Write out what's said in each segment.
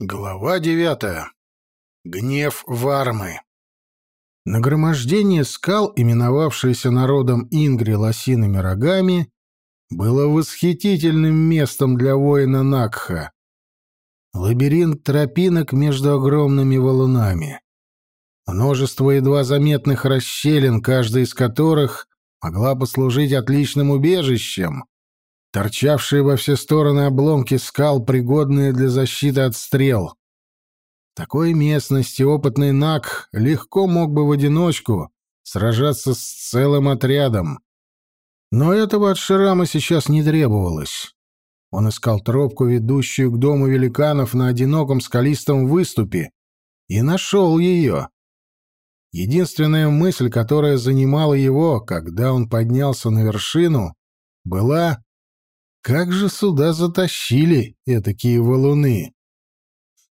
Глава девятая. Гнев Вармы. Нагромождение скал, именовавшееся народом Ингри лосиными рогами, было восхитительным местом для воина Накха. Лабиринт тропинок между огромными валунами. Множество едва заметных расщелин, каждая из которых могла послужить отличным убежищем, торчавшие во все стороны обломки скал, пригодные для защиты от стрел. В такой местности опытный Нак легко мог бы в одиночку сражаться с целым отрядом. Но этого от Ширама сейчас не требовалось. Он искал тропку, ведущую к дому великанов на одиноком скалистом выступе, и нашел ее. Единственная мысль, которая занимала его, когда он поднялся на вершину, была как же сюда затащили этакие валуны?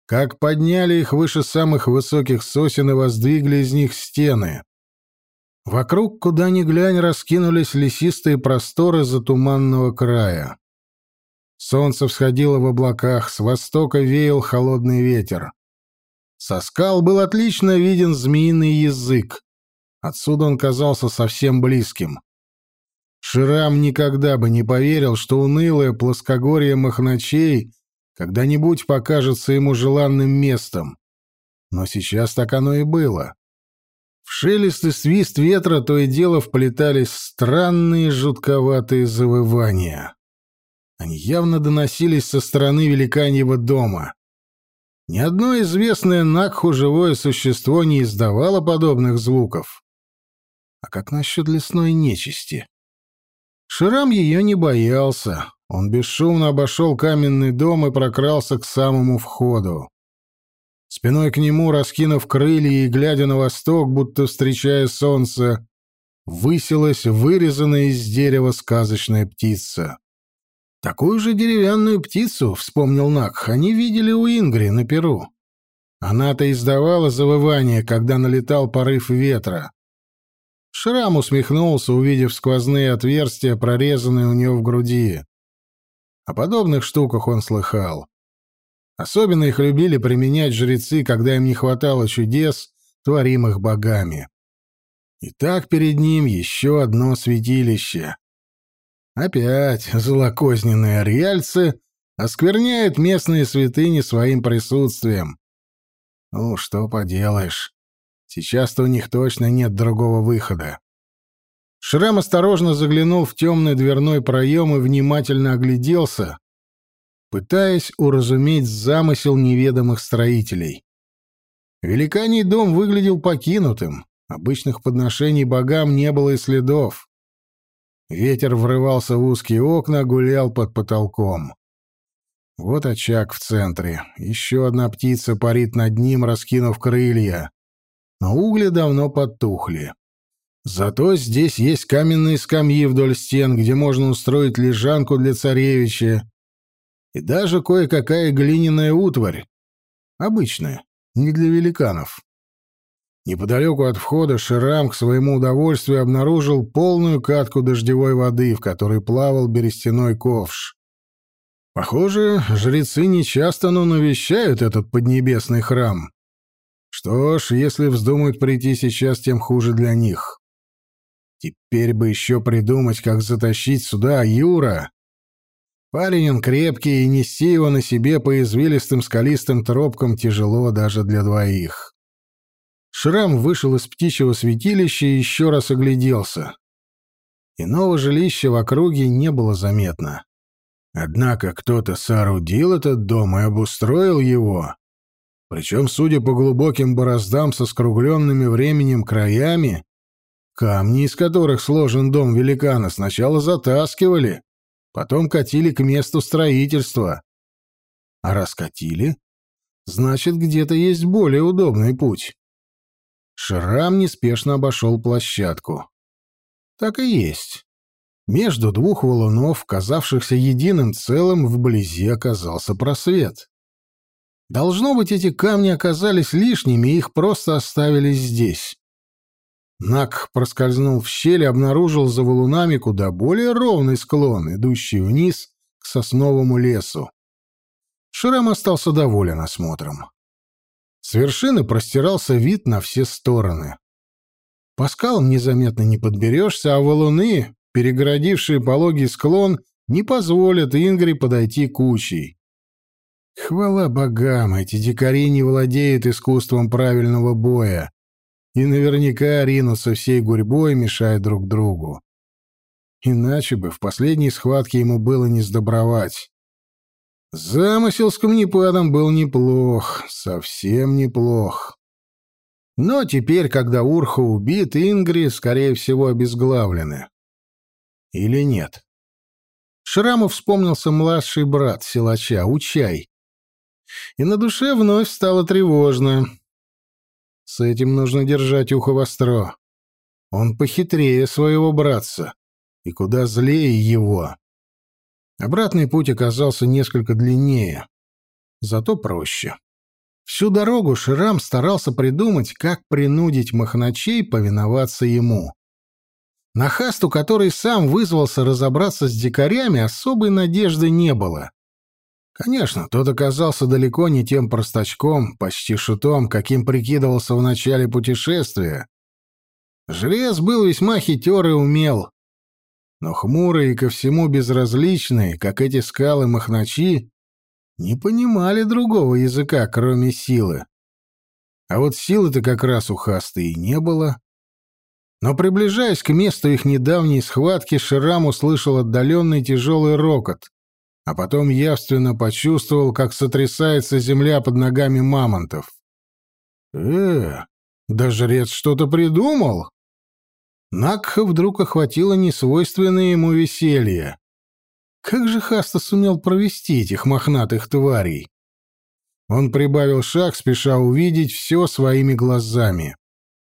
Как подняли их выше самых высоких сосен и воздвигли из них стены? Вокруг, куда ни глянь, раскинулись лесистые просторы затуманного края. Солнце всходило в облаках, с востока веял холодный ветер. Со скал был отлично виден змеиный язык. Отсюда он казался совсем близким. Ширам никогда бы не поверил, что унылое плоскогорье Махначей когда-нибудь покажется ему желанным местом. Но сейчас так оно и было. В шелест и свист ветра то и дело вплетались странные жутковатые завывания. Они явно доносились со стороны великаньего дома. Ни одно известное Накху живое существо не издавало подобных звуков. А как насчет лесной нечисти? Ширам ее не боялся. Он бесшумно обошел каменный дом и прокрался к самому входу. Спиной к нему, раскинув крылья и глядя на восток, будто встречая солнце, высилась вырезанная из дерева сказочная птица. Такую же деревянную птицу, вспомнил Нак, они видели у Ингри на Перу. Она-то издавала завывание, когда налетал порыв ветра. Шрам усмехнулся, увидев сквозные отверстия, прорезанные у него в груди. О подобных штуках он слыхал. Особенно их любили применять жрецы, когда им не хватало чудес, творимых богами. И так перед ним еще одно святилище. Опять злокозненные ариальцы оскверняют местные святыни своим присутствием. Ну, что поделаешь. Сейчас-то у них точно нет другого выхода. Шрам осторожно заглянул в темный дверной проем и внимательно огляделся, пытаясь уразуметь замысел неведомых строителей. Великаний дом выглядел покинутым, обычных подношений богам не было и следов. Ветер врывался в узкие окна, гулял под потолком. Вот очаг в центре. Еще одна птица парит над ним, раскинув крылья но угли давно потухли. Зато здесь есть каменные скамьи вдоль стен, где можно устроить лежанку для царевича, и даже кое-какая глиняная утварь. Обычная, не для великанов. Неподалеку от входа Ширам к своему удовольствию обнаружил полную катку дождевой воды, в которой плавал берестяной ковш. Похоже, жрецы нечасто, но навещают этот поднебесный храм. Что ж, если вздумают прийти сейчас, тем хуже для них. Теперь бы еще придумать, как затащить сюда Юра. Парень он крепкий, и нести его на себе по извилистым скалистым тропкам тяжело даже для двоих. Шрам вышел из птичьего святилища и еще раз огляделся. Иного жилища в округе не было заметно. Однако кто-то соорудил этот дом и обустроил его. Причем, судя по глубоким бороздам со скругленными временем краями, камни, из которых сложен дом великана, сначала затаскивали, потом катили к месту строительства. А раскатили, значит, где-то есть более удобный путь. Шрам неспешно обошел площадку. Так и есть. Между двух валунов, казавшихся единым целым, вблизи оказался просвет. Должно быть, эти камни оказались лишними, и их просто оставили здесь. Нак проскользнул в щель и обнаружил за валунами куда более ровный склон, идущий вниз к сосновому лесу. Шрам остался доволен осмотром. С вершины простирался вид на все стороны. По скалам незаметно не подберешься, а валуны, перегородившие пологий склон, не позволят Ингри подойти кучей. Хвала богам, эти дикари не владеют искусством правильного боя и наверняка ринутся всей гурьбой, мешая друг другу. Иначе бы в последней схватке ему было не сдобровать. Замысел с камнепадом был неплох, совсем неплох. Но теперь, когда Урха убит, Ингри, скорее всего, обезглавлены. Или нет? Шраму вспомнился младший брат силача, Учай. И на душе вновь стало тревожно. С этим нужно держать ухо востро. Он похитрее своего братца и куда злее его. Обратный путь оказался несколько длиннее, зато проще. Всю дорогу Ширам старался придумать, как принудить махначей повиноваться ему. На Хасту, который сам вызвался разобраться с дикарями, особой надежды не было. Конечно, тот оказался далеко не тем простачком, почти шутом, каким прикидывался в начале путешествия. Жрец был весьма хитер и умел. Но хмурые и ко всему безразличные, как эти скалы махначи, не понимали другого языка, кроме силы. А вот силы-то как раз у Хасты и не было. Но, приближаясь к месту их недавней схватки, Ширам услышал отдаленный тяжелый рокот, а потом явственно почувствовал, как сотрясается земля под ногами мамонтов. «Э, да жрец что-то придумал!» Накха вдруг охватило несвойственное ему веселье. Как же Хаста сумел провести этих мохнатых тварей? Он прибавил шаг, спеша увидеть все своими глазами.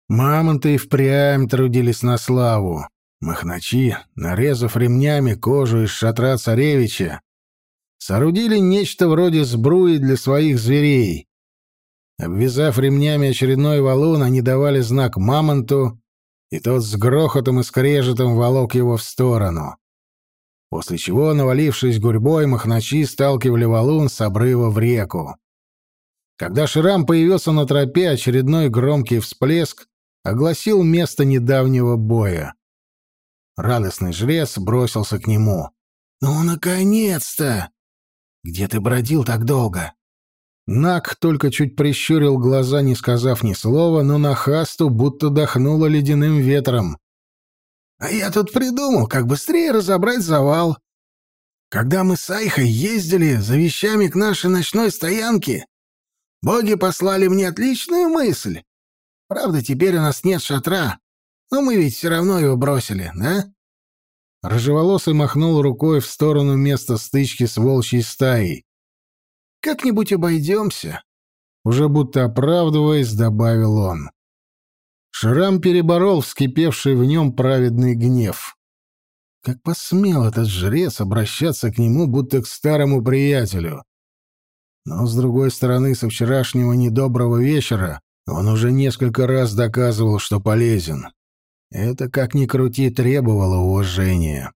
Мамонты и впрямь трудились на славу. Махначи, нарезав ремнями кожу из шатра царевича, соорудили нечто вроде сбруи для своих зверей. Обвязав ремнями очередной валун, они давали знак мамонту, и тот с грохотом и скрежетом волок его в сторону. После чего, навалившись гурьбой, махначи сталкивали валун с обрыва в реку. Когда Ширам появился на тропе, очередной громкий всплеск огласил место недавнего боя. Радостный жрец бросился к нему. «Ну, наконец-то! Где ты бродил так долго?» Нак только чуть прищурил глаза, не сказав ни слова, но на хасту будто дохнуло ледяным ветром. «А я тут придумал, как быстрее разобрать завал. Когда мы с Айхой ездили за вещами к нашей ночной стоянке, боги послали мне отличную мысль. Правда, теперь у нас нет шатра, но мы ведь все равно его бросили, да?» Рыжеволосый махнул рукой в сторону места стычки с волчьей стаей. «Как-нибудь обойдемся», — уже будто оправдываясь, добавил он. Шрам переборол вскипевший в нем праведный гнев. Как посмел этот жрец обращаться к нему, будто к старому приятелю. Но, с другой стороны, со вчерашнего недоброго вечера он уже несколько раз доказывал, что полезен. Это, как ни крути, требовало уважения.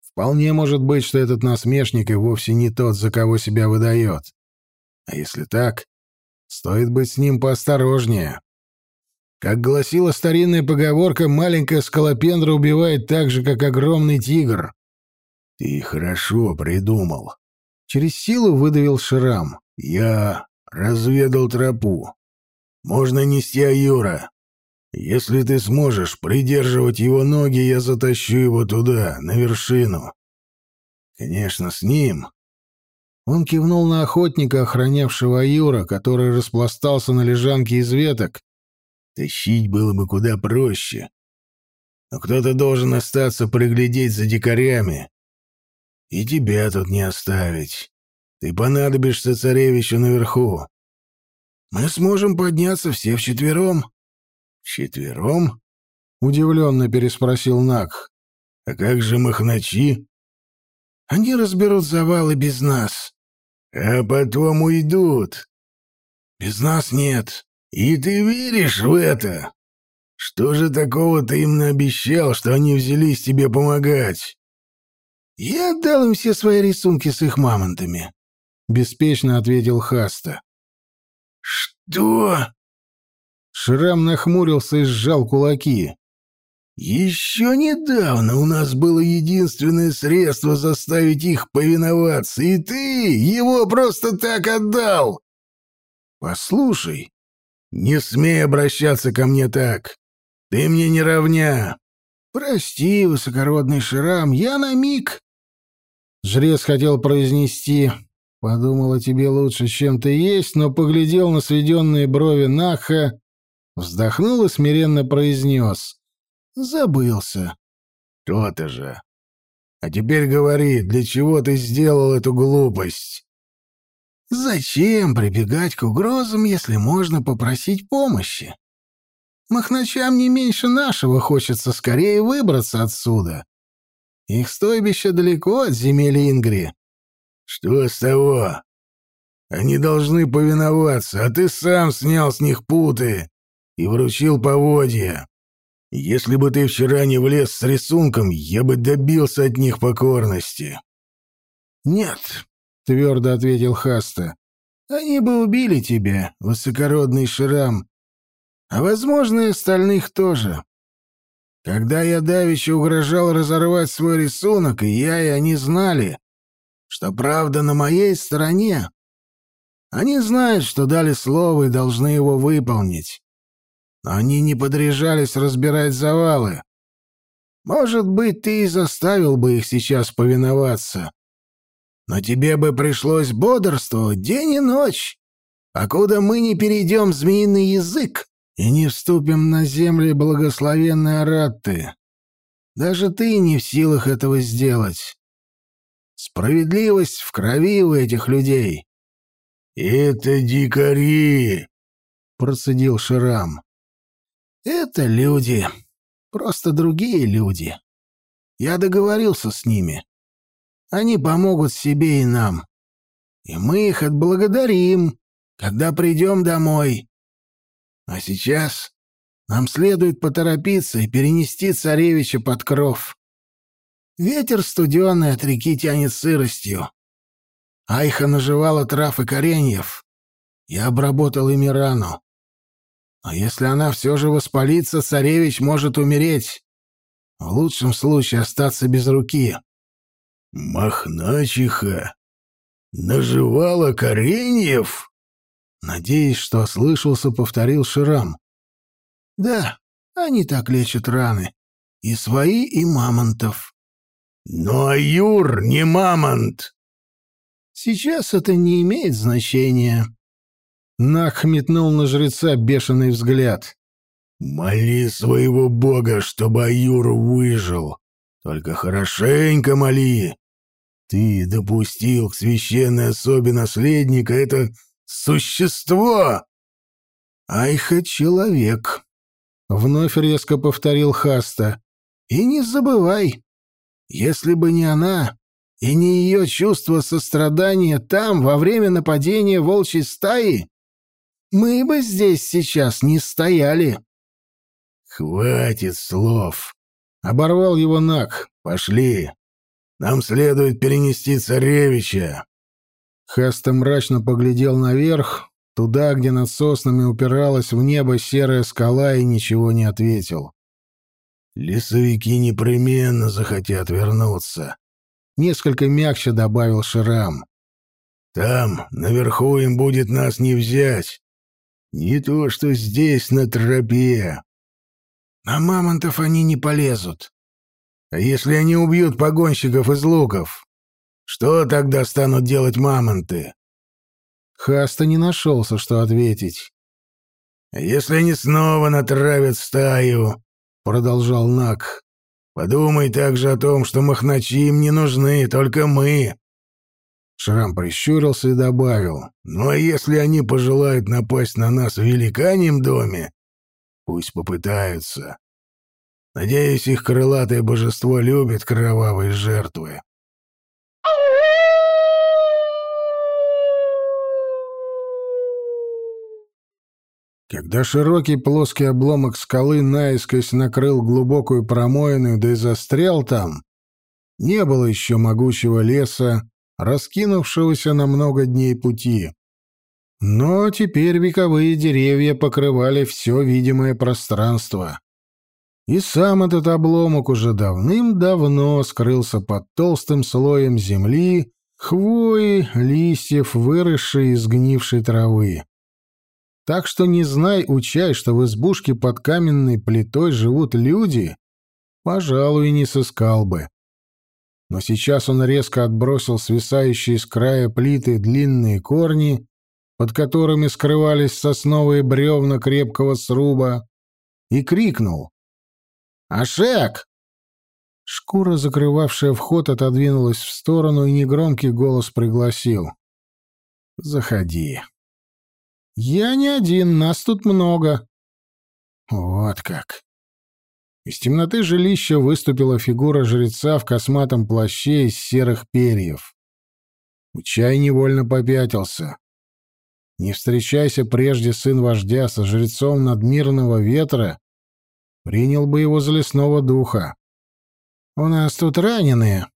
Вполне может быть, что этот насмешник и вовсе не тот, за кого себя выдает. А если так, стоит быть с ним поосторожнее. Как гласила старинная поговорка, маленькая скалопендра убивает так же, как огромный тигр. Ты хорошо придумал. Через силу выдавил Шрам. Я разведал тропу. Можно нести Аюра. Если ты сможешь придерживать его ноги, я затащу его туда, на вершину. Конечно, с ним. Он кивнул на охотника, охранявшего Аюра, который распластался на лежанке из веток. Тащить было бы куда проще. Но кто-то должен остаться приглядеть за дикарями. И тебя тут не оставить. Ты понадобишься царевичу наверху. Мы сможем подняться все вчетвером. Вчетвером? Удивленно переспросил Нак. А как же махначи? Они разберут завалы без нас. А потом уйдут. Без нас нет. И ты веришь в это? Что же такого ты им наобещал, что они взялись тебе помогать? Я отдал им все свои рисунки с их мамонтами. — беспечно ответил Хаста. «Что?» Шрам нахмурился и сжал кулаки. «Еще недавно у нас было единственное средство заставить их повиноваться, и ты его просто так отдал!» «Послушай, не смей обращаться ко мне так. Ты мне не равня. Прости, высокородный Шрам, я на миг...» Жрец хотел произнести «Подумал о тебе лучше, чем ты есть», но поглядел на сведенные брови Наха, вздохнул и смиренно произнес «Забылся». «То-то же. А теперь говори, для чего ты сделал эту глупость?» «Зачем прибегать к угрозам, если можно попросить помощи? Махначам не меньше нашего хочется скорее выбраться отсюда. Их стойбище далеко от земель Ингри. Что с того? Они должны повиноваться, а ты сам снял с них путы и вручил поводья. Если бы ты вчера не влез с рисунком, я бы добился от них покорности. Нет, твердо ответил Хаста. Они бы убили тебя, высокородный Шрам. А возможно, и остальных тоже. Когда я давеча угрожал разорвать свой рисунок, и я, и они знали, что правда на моей стороне. Они знают, что дали слово и должны его выполнить. Но они не подряжались разбирать завалы. Может быть, ты и заставил бы их сейчас повиноваться. Но тебе бы пришлось бодрствовать день и ночь, покуда мы не перейдем змеиный язык и не вступим на земли благословенной Аратты. Даже ты не в силах этого сделать. Справедливость в крови у этих людей. — Это дикари! — процедил Ширам. — Это люди. Просто другие люди. Я договорился с ними. Они помогут себе и нам. И мы их отблагодарим, когда придем домой. А сейчас нам следует поторопиться и перенести царевича под кров. Ветер студеный от реки тянет сыростью. Айха наживала трав и кореньев. Я обработал ими рану. А если она все же воспалится, царевич может умереть. В лучшем случае остаться без руки. Махначиха наживала кореньев? Надеясь, что ослышался, повторил Ширам. «Да, они так лечат раны. И свои, и мамонтов». «Но Аюр не мамонт!» «Сейчас это не имеет значения». Нах метнул на жреца бешеный взгляд. «Моли своего бога, чтобы Аюр выжил. Только хорошенько моли. Ты допустил к священной особе наследника это Существо!» «Айха — человек», — вновь резко повторил Хаста. «И не забывай, если бы не она и не ее чувство сострадания там, во время нападения волчьей стаи, мы бы здесь сейчас не стояли». «Хватит слов!» — оборвал его Нак. «Пошли. Нам следует перенести царевича». Хаста мрачно поглядел наверх, туда, где над соснами упиралась в небо серая скала, и ничего не ответил. «Лесовики непременно захотят вернуться», — несколько мягче добавил Шрам. «Там, наверху, им будет нас не взять. Не то, что здесь, на тропе. На мамонтов они не полезут. А если они убьют погонщиков из луков?» Что тогда станут делать мамонты? Хаста не нашелся, что ответить. «Если они снова натравят стаю», — продолжал Нак, — «подумай также о том, что махначи им не нужны, только мы». Шрам прищурился и добавил, «Ну а если они пожелают напасть на нас в великаньем доме, пусть попытаются. Надеюсь, их крылатое божество любит кровавые жертвы». Когда широкий плоский обломок скалы наискось накрыл глубокую промоину, да и застрял там, не было еще могучего леса, раскинувшегося на много дней пути. Но теперь вековые деревья покрывали все видимое пространство. И сам этот обломок уже давным-давно скрылся под толстым слоем земли, хвои, листьев, выросшей из гнившей травы. Так что не знай, учай, что в избушке под каменной плитой живут люди, пожалуй, не сыскал бы. Но сейчас он резко отбросил свисающие с края плиты длинные корни, под которыми скрывались сосновые бревна крепкого сруба, и крикнул. «Ашек!» Шкура, закрывавшая вход, отодвинулась в сторону, и негромкий голос пригласил. «Заходи». «Я не один, нас тут много». «Вот как». Из темноты жилища выступила фигура жреца в косматом плаще из серых перьев. Учай невольно попятился. Не встречайся прежде сын вождя со жрецом надмирного ветра, принял бы его за лесного духа. «У нас тут раненые».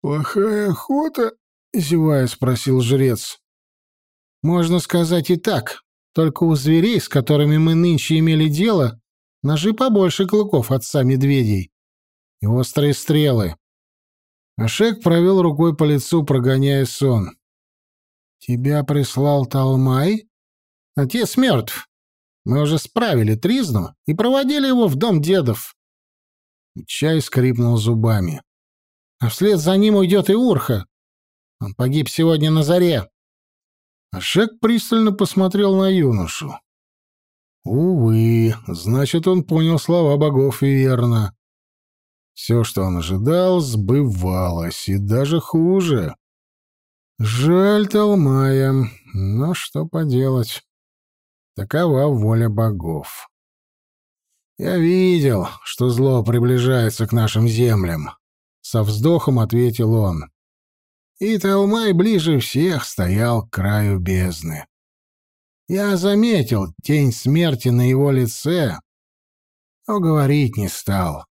«Плохая охота?» — зевая спросил жрец. «Можно сказать и так. Только у зверей, с которыми мы нынче имели дело, ножи побольше клыков отца медведей и острые стрелы». Ашек провел рукой по лицу, прогоняя сон. «Тебя прислал Талмай? Отец мертв. Мы уже справили тризну и проводили его в дом дедов. Чай скрипнул зубами. А вслед за ним уйдет и Урха. Он погиб сегодня на заре. Ашек пристально посмотрел на юношу. Увы, значит, он понял слова богов верно. Все, что он ожидал, сбывалось, и даже хуже. Жаль Талмая, но что поделать. Такова воля богов. «Я видел, что зло приближается к нашим землям», — со вздохом ответил он. И Талмай ближе всех стоял к краю бездны. Я заметил тень смерти на его лице, но говорить не стал.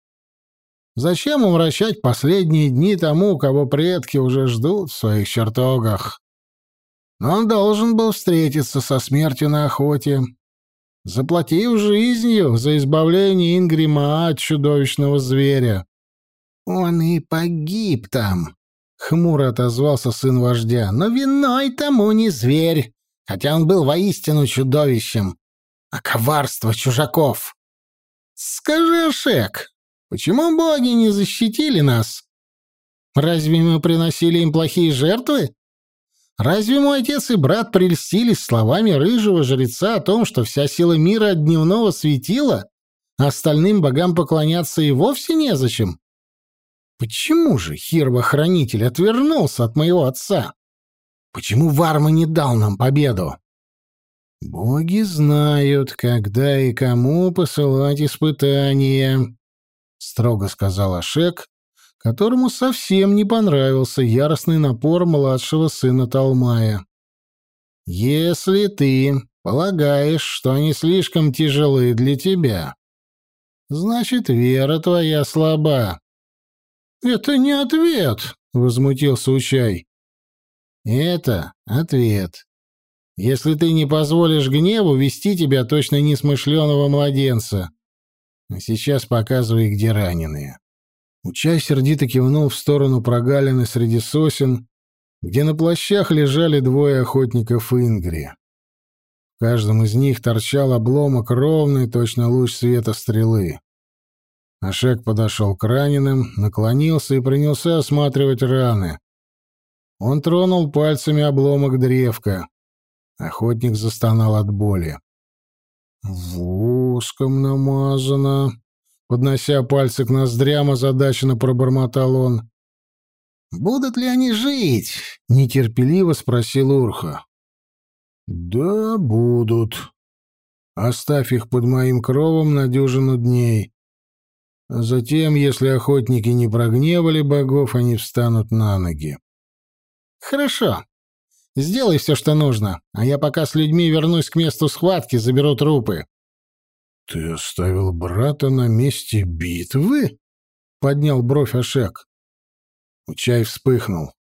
Зачем умрачать последние дни тому, кого предки уже ждут в своих чертогах? Но он должен был встретиться со смертью на охоте, заплатив жизнью за избавление Ингрима от чудовищного зверя. «Он и погиб там», — хмуро отозвался сын вождя, «но виной тому не зверь, хотя он был воистину чудовищем, а коварство чужаков. Скажи, Шек, почему боги не защитили нас? Разве мы приносили им плохие жертвы? Разве мой отец и брат прельстились словами рыжего жреца о том, что вся сила мира от дневного светила, а остальным богам поклоняться и вовсе незачем? Почему же Хирва-хранитель отвернулся от моего отца? Почему Варма не дал нам победу? Боги знают, когда и кому посылать испытания, строго сказал Ашек, которому совсем не понравился яростный напор младшего сына Талмая. «Если ты полагаешь, что они слишком тяжелы для тебя, значит, вера твоя слаба». «Это не ответ», — возмутился Учай. «Это ответ. Если ты не позволишь гневу вести тебя точно несмышленого младенца. А сейчас показывай, где раненые». Учай сердито кивнул в сторону прогалины среди сосен, где на плащах лежали двое охотников Ингри. В каждом из них торчал обломок ровный, точно луч света стрелы. Ашек подошел к раненым, наклонился и принялся осматривать раны. Он тронул пальцами обломок древка. Охотник застонал от боли. «Воском намазано», Поднося пальцы к ноздрям, озадаченно пробормотал он. «Будут ли они жить?» — нетерпеливо спросил Урха. «Да, будут. Оставь их под моим кровом на дюжину дней. А затем, если охотники не прогневали богов, они встанут на ноги». «Хорошо. Сделай все, что нужно, а я пока с людьми вернусь к месту схватки, заберу трупы». «Ты оставил брата на месте битвы?» — поднял бровь Ашек. Чай вспыхнул.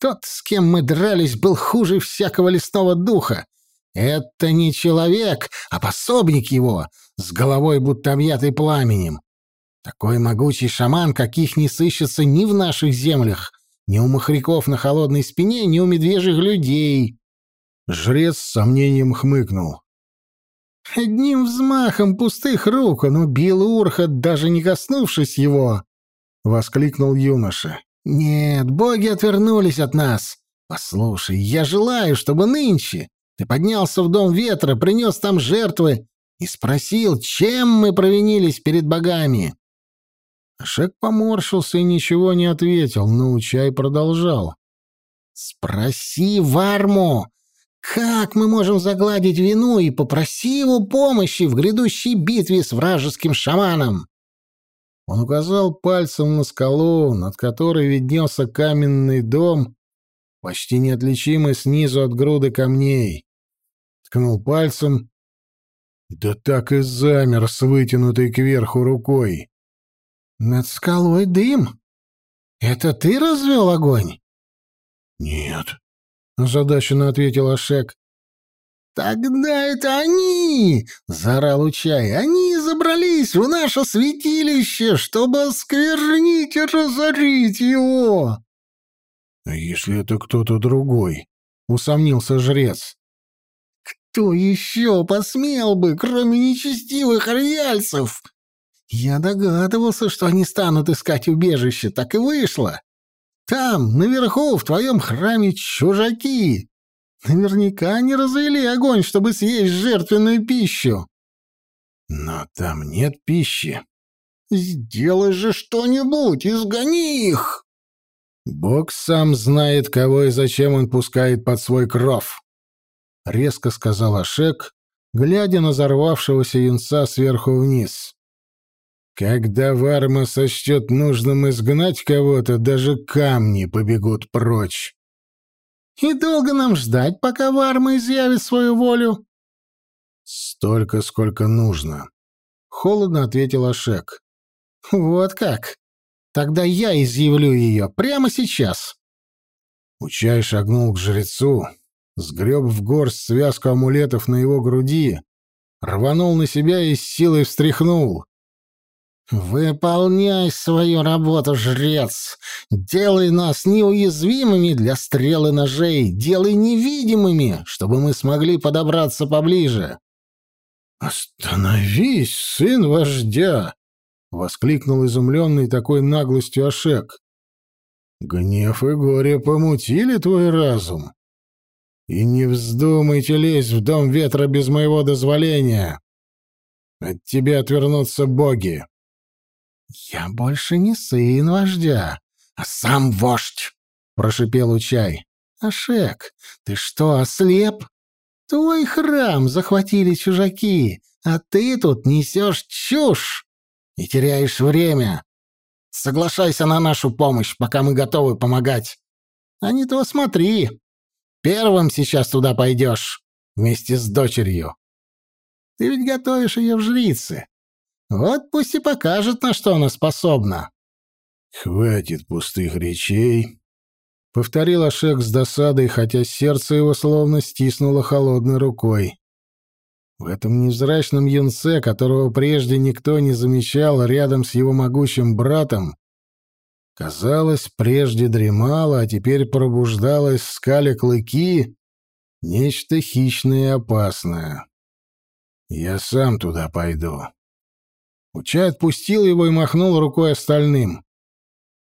Тот, с кем мы дрались, был хуже всякого лесного духа. Это не человек, а пособник его, с головой будто объятой пламенем. Такой могучий шаман, каких не сыщется ни в наших землях, ни у махряков на холодной спине, ни у медвежьих людей. Жрец с сомнением хмыкнул. Одним взмахом пустых рук он убил Урха, даже не коснувшись его, — воскликнул юноша. Нет, боги отвернулись от нас. Послушай, я желаю, чтобы нынче ты поднялся в дом ветра, принес там жертвы и спросил, чем мы провинились перед богами. Шек поморщился и ничего не ответил, но Учай продолжал. «Спроси Варму, как мы можем загладить вину и попроси его помощи в грядущей битве с вражеским шаманом?» Он указал пальцем на скалу, над которой виднелся каменный дом, почти неотличимый снизу от груды камней. Ткнул пальцем, да так и замер с вытянутой кверху рукой. «Над скалой дым? Это ты развел огонь?» «Нет», — озадаченно ответил Ашек. «Тогда это они!» — заорал Учай. «Они забрались в наше святилище, чтобы осквернить и разорить его!» «А если это кто-то другой?» — усомнился жрец. «Кто еще посмел бы, кроме нечестивых ариальцев?» «Я догадывался, что они станут искать убежище, так и вышло. Там, наверху, в твоем храме, чужаки. Наверняка не развели огонь, чтобы съесть жертвенную пищу». «Но там нет пищи». «Сделай же что-нибудь, изгони их!» «Бог сам знает, кого и зачем он пускает под свой кров», — резко сказал Ашек, глядя на взорвавшегося юнца сверху вниз. Когда Варма сочтет нужным изгнать кого-то, даже камни побегут прочь. И долго нам ждать, пока Варма изъявит свою волю? Столько, сколько нужно. Холодно ответил Ашек. Вот как? Тогда я изъявлю ее прямо сейчас. Учай шагнул к жрецу, сгреб в горсть связку амулетов на его груди, рванул на себя и с силой встряхнул. «Выполняй свою работу, жрец! Делай нас неуязвимыми для стрелы ножей, делай невидимыми, чтобы мы смогли подобраться поближе!» «Остановись, сын вождя!» — воскликнул изумленный такой наглостью Ашек. «Гнев и горе помутили твой разум. И не вздумайте лезть в дом ветра без моего дозволения. От тебя отвернутся боги». «Я больше не сын вождя, а сам вождь!» — прошипел Учай. «Ашек, ты что, ослеп? Твой храм захватили чужаки, а ты тут несешь чушь и теряешь время. Соглашайся на нашу помощь, пока мы готовы помогать. А не то смотри, первым сейчас туда пойдешь, вместе с дочерью. Ты ведь готовишь ее в жрицы, вот пусть и покажет, на что она способна. «Хватит пустых речей», — повторил Ашек с досадой, хотя сердце его словно стиснуло холодной рукой. В этом невзрачном юнце, которого прежде никто не замечал рядом с его могучим братом, казалось, прежде дремало, а теперь пробуждалось в скале клыки нечто хищное и опасное. «Я сам туда пойду», Учай отпустил его и махнул рукой остальным.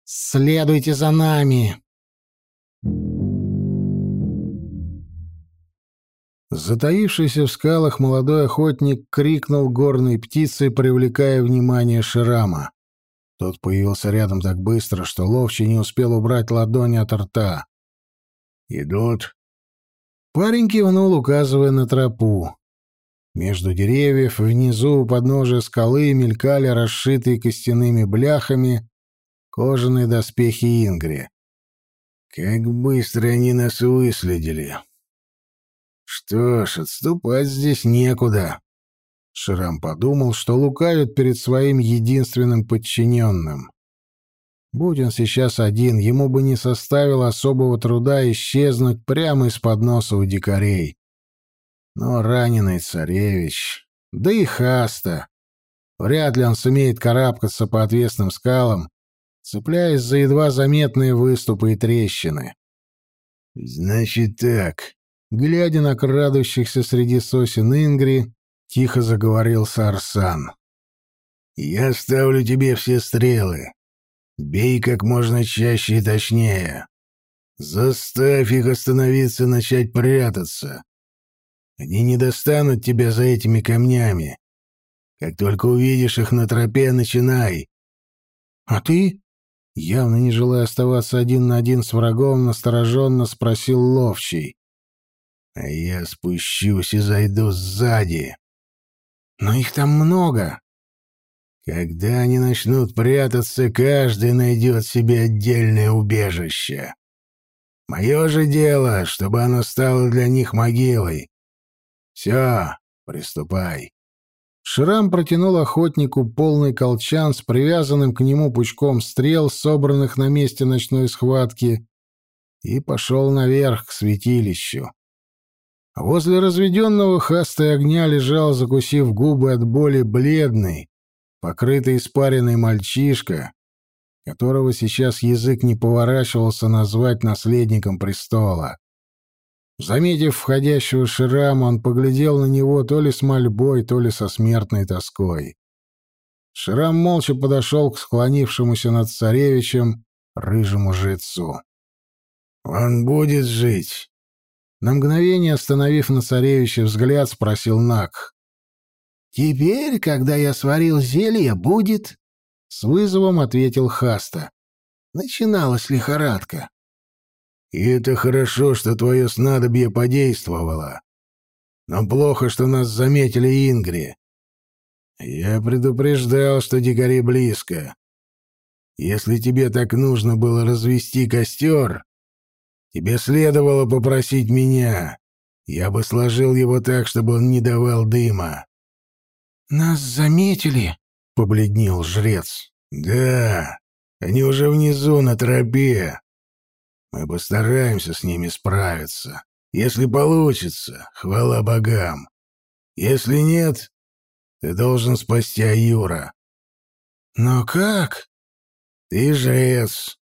«Следуйте за нами!» Затаившийся в скалах молодой охотник крикнул горной птицей, привлекая внимание Ширама. Тот появился рядом так быстро, что ловчий не успел убрать ладони от рта. «Идут». Парень кивнул, указывая на тропу. Между деревьев, внизу у подножия скалы, мелькали расшитые костяными бляхами кожаные доспехи Ингри. Как быстро они нас выследили. Что ж, отступать здесь некуда. Шрам подумал, что лукавит перед своим единственным подчиненным. Будь он сейчас один, ему бы не составило особого труда исчезнуть прямо из-под носа у дикарей. Но раненый царевич, да и Хаста, вряд ли он сумеет карабкаться по отвесным скалам, цепляясь за едва заметные выступы и трещины. «Значит так», — глядя на крадущихся среди сосен Ингри, тихо заговорил Сарсан. «Я ставлю тебе все стрелы. Бей как можно чаще и точнее. Заставь их остановиться и начать прятаться. Они не достанут тебя за этими камнями. Как только увидишь их на тропе, начинай. А ты, явно не желая оставаться один на один с врагом, настороженно спросил ловчий. А я спущусь и зайду сзади. Но их там много. Когда они начнут прятаться, каждый найдет себе отдельное убежище. Мое же дело, чтобы оно стало для них могилой. Все, приступай. Шрам протянул охотнику полный колчан с привязанным к нему пучком стрел, собранных на месте ночной схватки, и пошел наверх к святилищу. Возле разведенного хастой огня лежал, закусив губы от боли, бледный, покрытый испаренный мальчишка, которого сейчас язык не поворачивался назвать наследником престола. Заметив входящего Ширама, он поглядел на него то ли с мольбой, то ли со смертной тоской. Ширам молча подошел к склонившемуся над царевичем рыжему жрецу. «Он будет жить!» На мгновение, остановив на царевиче взгляд, спросил Нак. «Теперь, когда я сварил зелье, будет...» С вызовом ответил Хаста. Начиналась лихорадка. «И это хорошо, что твое снадобье подействовало. Но плохо, что нас заметили Ингри. Я предупреждал, что дикари близко. Если тебе так нужно было развести костер, тебе следовало попросить меня. Я бы сложил его так, чтобы он не давал дыма. «Нас заметили?» — побледнел жрец. «Да, они уже внизу на тропе. Мы постараемся с ними справиться. Если получится, хвала богам. Если нет, ты должен спасти Аюра». «Но как?» «Ты жрец.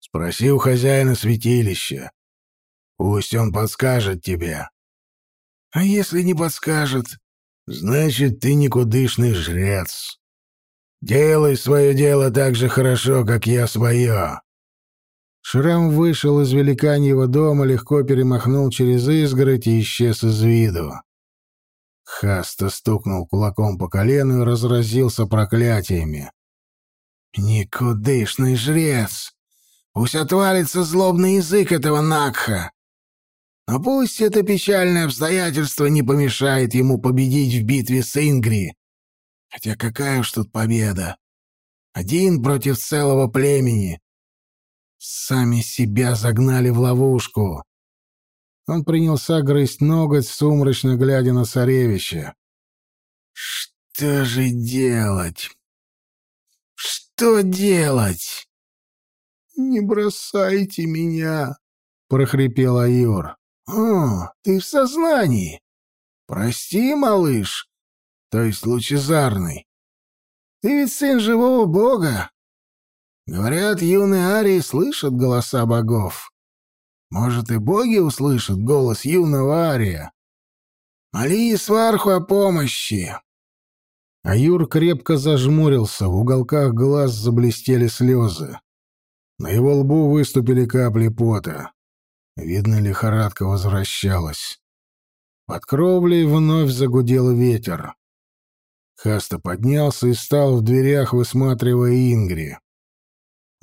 Спроси у хозяина святилища. Пусть он подскажет тебе». «А если не подскажет?» Значит, ты никудышный жрец. Делай свое дело так же хорошо, как я свое. Шрам вышел из великаньего дома, легко перемахнул через изгородь и исчез из виду. Хаста стукнул кулаком по колену и разразился проклятиями. «Никудышный жрец! Пусть отвалится злобный язык этого Накха! Но пусть это печальное обстоятельство не помешает ему победить в битве с Ингри. Хотя какая уж тут победа? Один против целого племени. Сами себя загнали в ловушку. Он принялся грызть ноготь, сумрачно глядя на царевича. «Что же делать? Что делать?» «Не бросайте меня!» — прохрипел Аюр. «О, ты в сознании. Прости, малыш, то есть лучезарный. Ты ведь сын живого бога. Говорят, юные арии слышат голоса богов. Может, и боги услышат голос юного ария. Моли сварху о помощи». Аюр крепко зажмурился, в уголках глаз заблестели слезы. На его лбу выступили капли пота. Видно, лихорадка возвращалась. Под кровлей вновь загудел ветер. Хаста поднялся и стал в дверях, высматривая Ингри.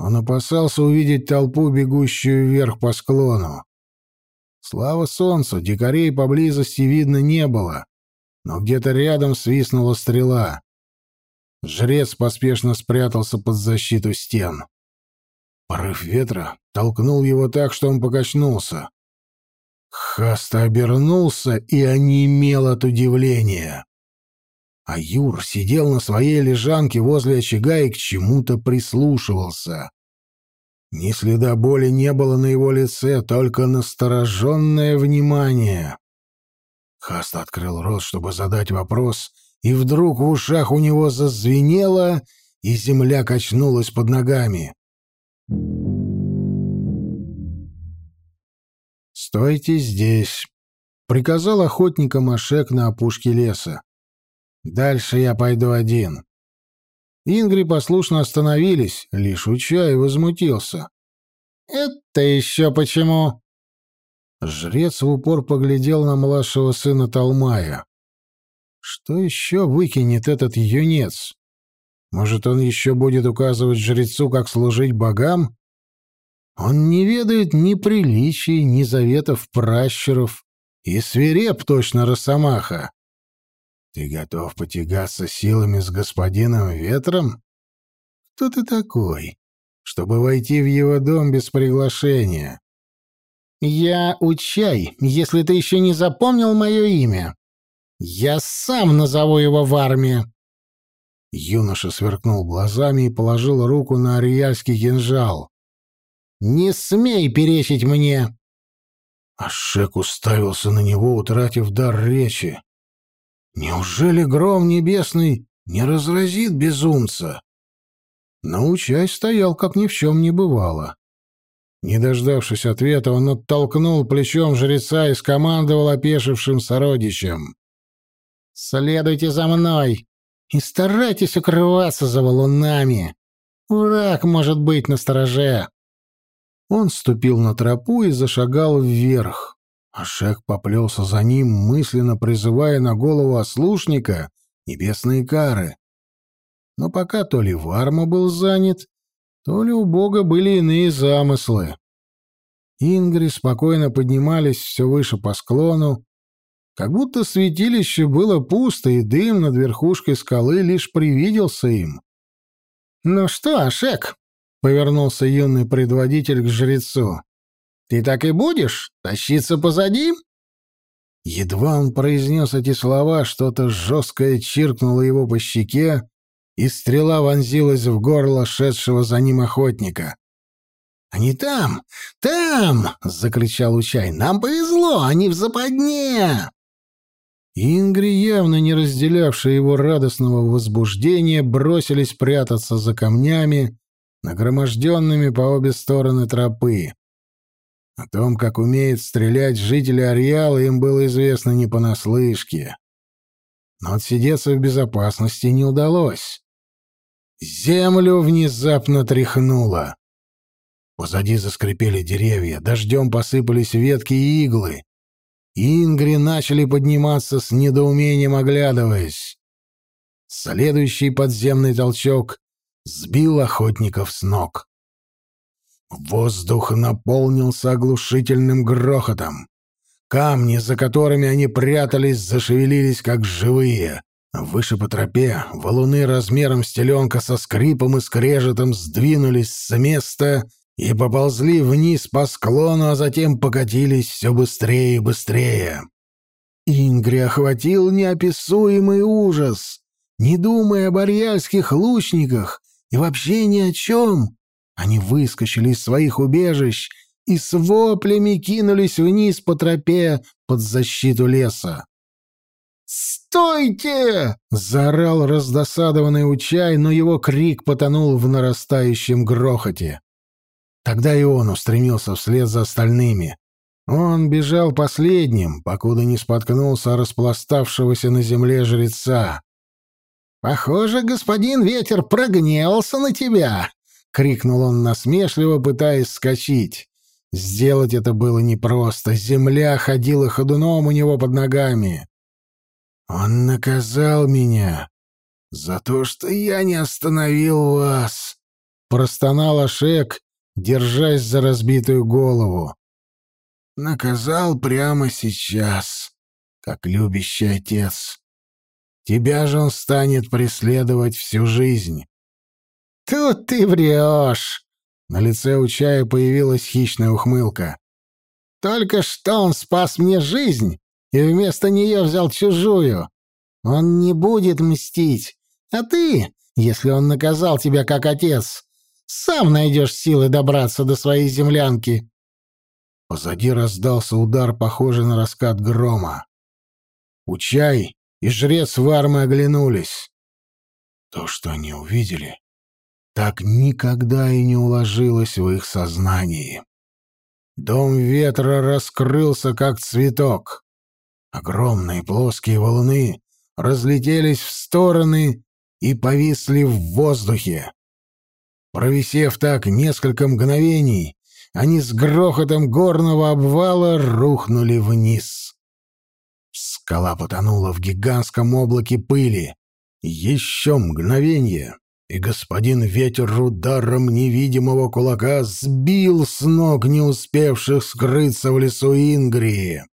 Он опасался увидеть толпу, бегущую вверх по склону. Слава солнцу, дикарей поблизости видно не было, но где-то рядом свистнула стрела. Жрец поспешно спрятался под защиту стен. Порыв ветра толкнул его так, что он покачнулся. Хаста обернулся и онемел от удивления. А Юр сидел на своей лежанке возле очага и к чему-то прислушивался. Ни следа боли не было на его лице, только настороженное внимание. Хаст открыл рот, чтобы задать вопрос, и вдруг в ушах у него зазвенело, и земля качнулась под ногами. «Стойте здесь», — приказал охотникам Ашек на опушке леса. «Дальше я пойду один». Ингри послушно остановились, лишь Учай возмутился. «Это еще почему?» Жрец в упор поглядел на младшего сына Талмая. Что еще выкинет этот юнец? Может, он еще будет указывать жрецу, как служить богам? Он не ведает ни приличий, ни заветов пращуров, и свиреп точно росомаха. Ты готов потягаться силами с господином Ветром? Кто ты такой, чтобы войти в его дом без приглашения? Я Учай, если ты еще не запомнил мое имя. Я сам назову его в армии. Юноша сверкнул глазами и положил руку на ариальский кинжал. «Не смей перечить мне!» Ашек уставился на него, утратив дар речи. «Неужели гром небесный не разразит безумца?» Научай стоял, как ни в чем не бывало. Не дождавшись ответа, он оттолкнул плечом жреца и скомандовал опешившим сородичем. «Следуйте за мной и старайтесь укрываться за валунами. Враг может быть на стороже». Он ступил на тропу и зашагал вверх. Ашек поплелся за ним, мысленно призывая на голову ослушника небесные кары. Но пока то ли Варма был занят, то ли у бога были иные замыслы. Ингри спокойно поднимались все выше по склону, как будто святилище было пусто, и дым над верхушкой скалы лишь привиделся им. «Ну что, Ашек?» — повернулся юный предводитель к жрецу. «Ты так и будешь? Тащиться позади?» Едва он произнес эти слова, что-то жесткое чиркнуло его по щеке, и стрела вонзилась в горло шедшего за ним охотника. «Они там! Там!» — закричал Учай. «Нам повезло! Они в западне!» Ингри, явно не разделявшие его радостного возбуждения, бросились прятаться за камнями, нагроможденными по обе стороны тропы. О том, как умеют стрелять жители Ареала, им было известно не понаслышке. Но отсидеться в безопасности не удалось. Землю внезапно тряхнуло. Позади заскрипели деревья, дождем посыпались ветки и иглы. Ингри начали подниматься с недоумением, оглядываясь. Следующий подземный толчок сбил охотников с ног. Воздух наполнился оглушительным грохотом. Камни, за которыми они прятались, зашевелились, как живые. Выше по тропе валуны размером с теленка со скрипом и скрежетом сдвинулись с места и поползли вниз по склону, а затем покатились все быстрее и быстрее. Ингри охватил неописуемый ужас. Не думая об арьяльских лучниках и вообще ни о чем, они выскочили из своих убежищ и с воплями кинулись вниз по тропе под защиту леса. «Стойте!» — заорал раздосадованный Учай, но его крик потонул в нарастающем грохоте. Тогда и он устремился вслед за остальными. Он бежал последним, покуда не споткнулся распластавшегося на земле жреца. «Похоже, господин Ветер прогневался на тебя!» — крикнул он насмешливо, пытаясь скачить. Сделать это было непросто. Земля ходила ходуном у него под ногами. «Он наказал меня за то, что я не остановил вас!» — простонал Ашек, держась за разбитую голову. Наказал прямо сейчас, как любящий отец. Тебя же он станет преследовать всю жизнь. Тут ты врешь. На лице у чая появилась хищная ухмылка. Только что он спас мне жизнь и вместо нее взял чужую. Он не будет мстить. А ты, если он наказал тебя как отец, Сам найдешь силы добраться до своей землянки. Позади раздался удар, похожий на раскат грома. Учай и жрец Вармы оглянулись. То, что они увидели, так никогда и не уложилось в их сознании. Дом ветра раскрылся, как цветок. Огромные плоские волны разлетелись в стороны и повисли в воздухе. Провисев так несколько мгновений, они с грохотом горного обвала рухнули вниз. Скала потонула в гигантском облаке пыли. Еще мгновение, и господин ветер ударом невидимого кулака сбил с ног не успевших скрыться в лесу Ингрии.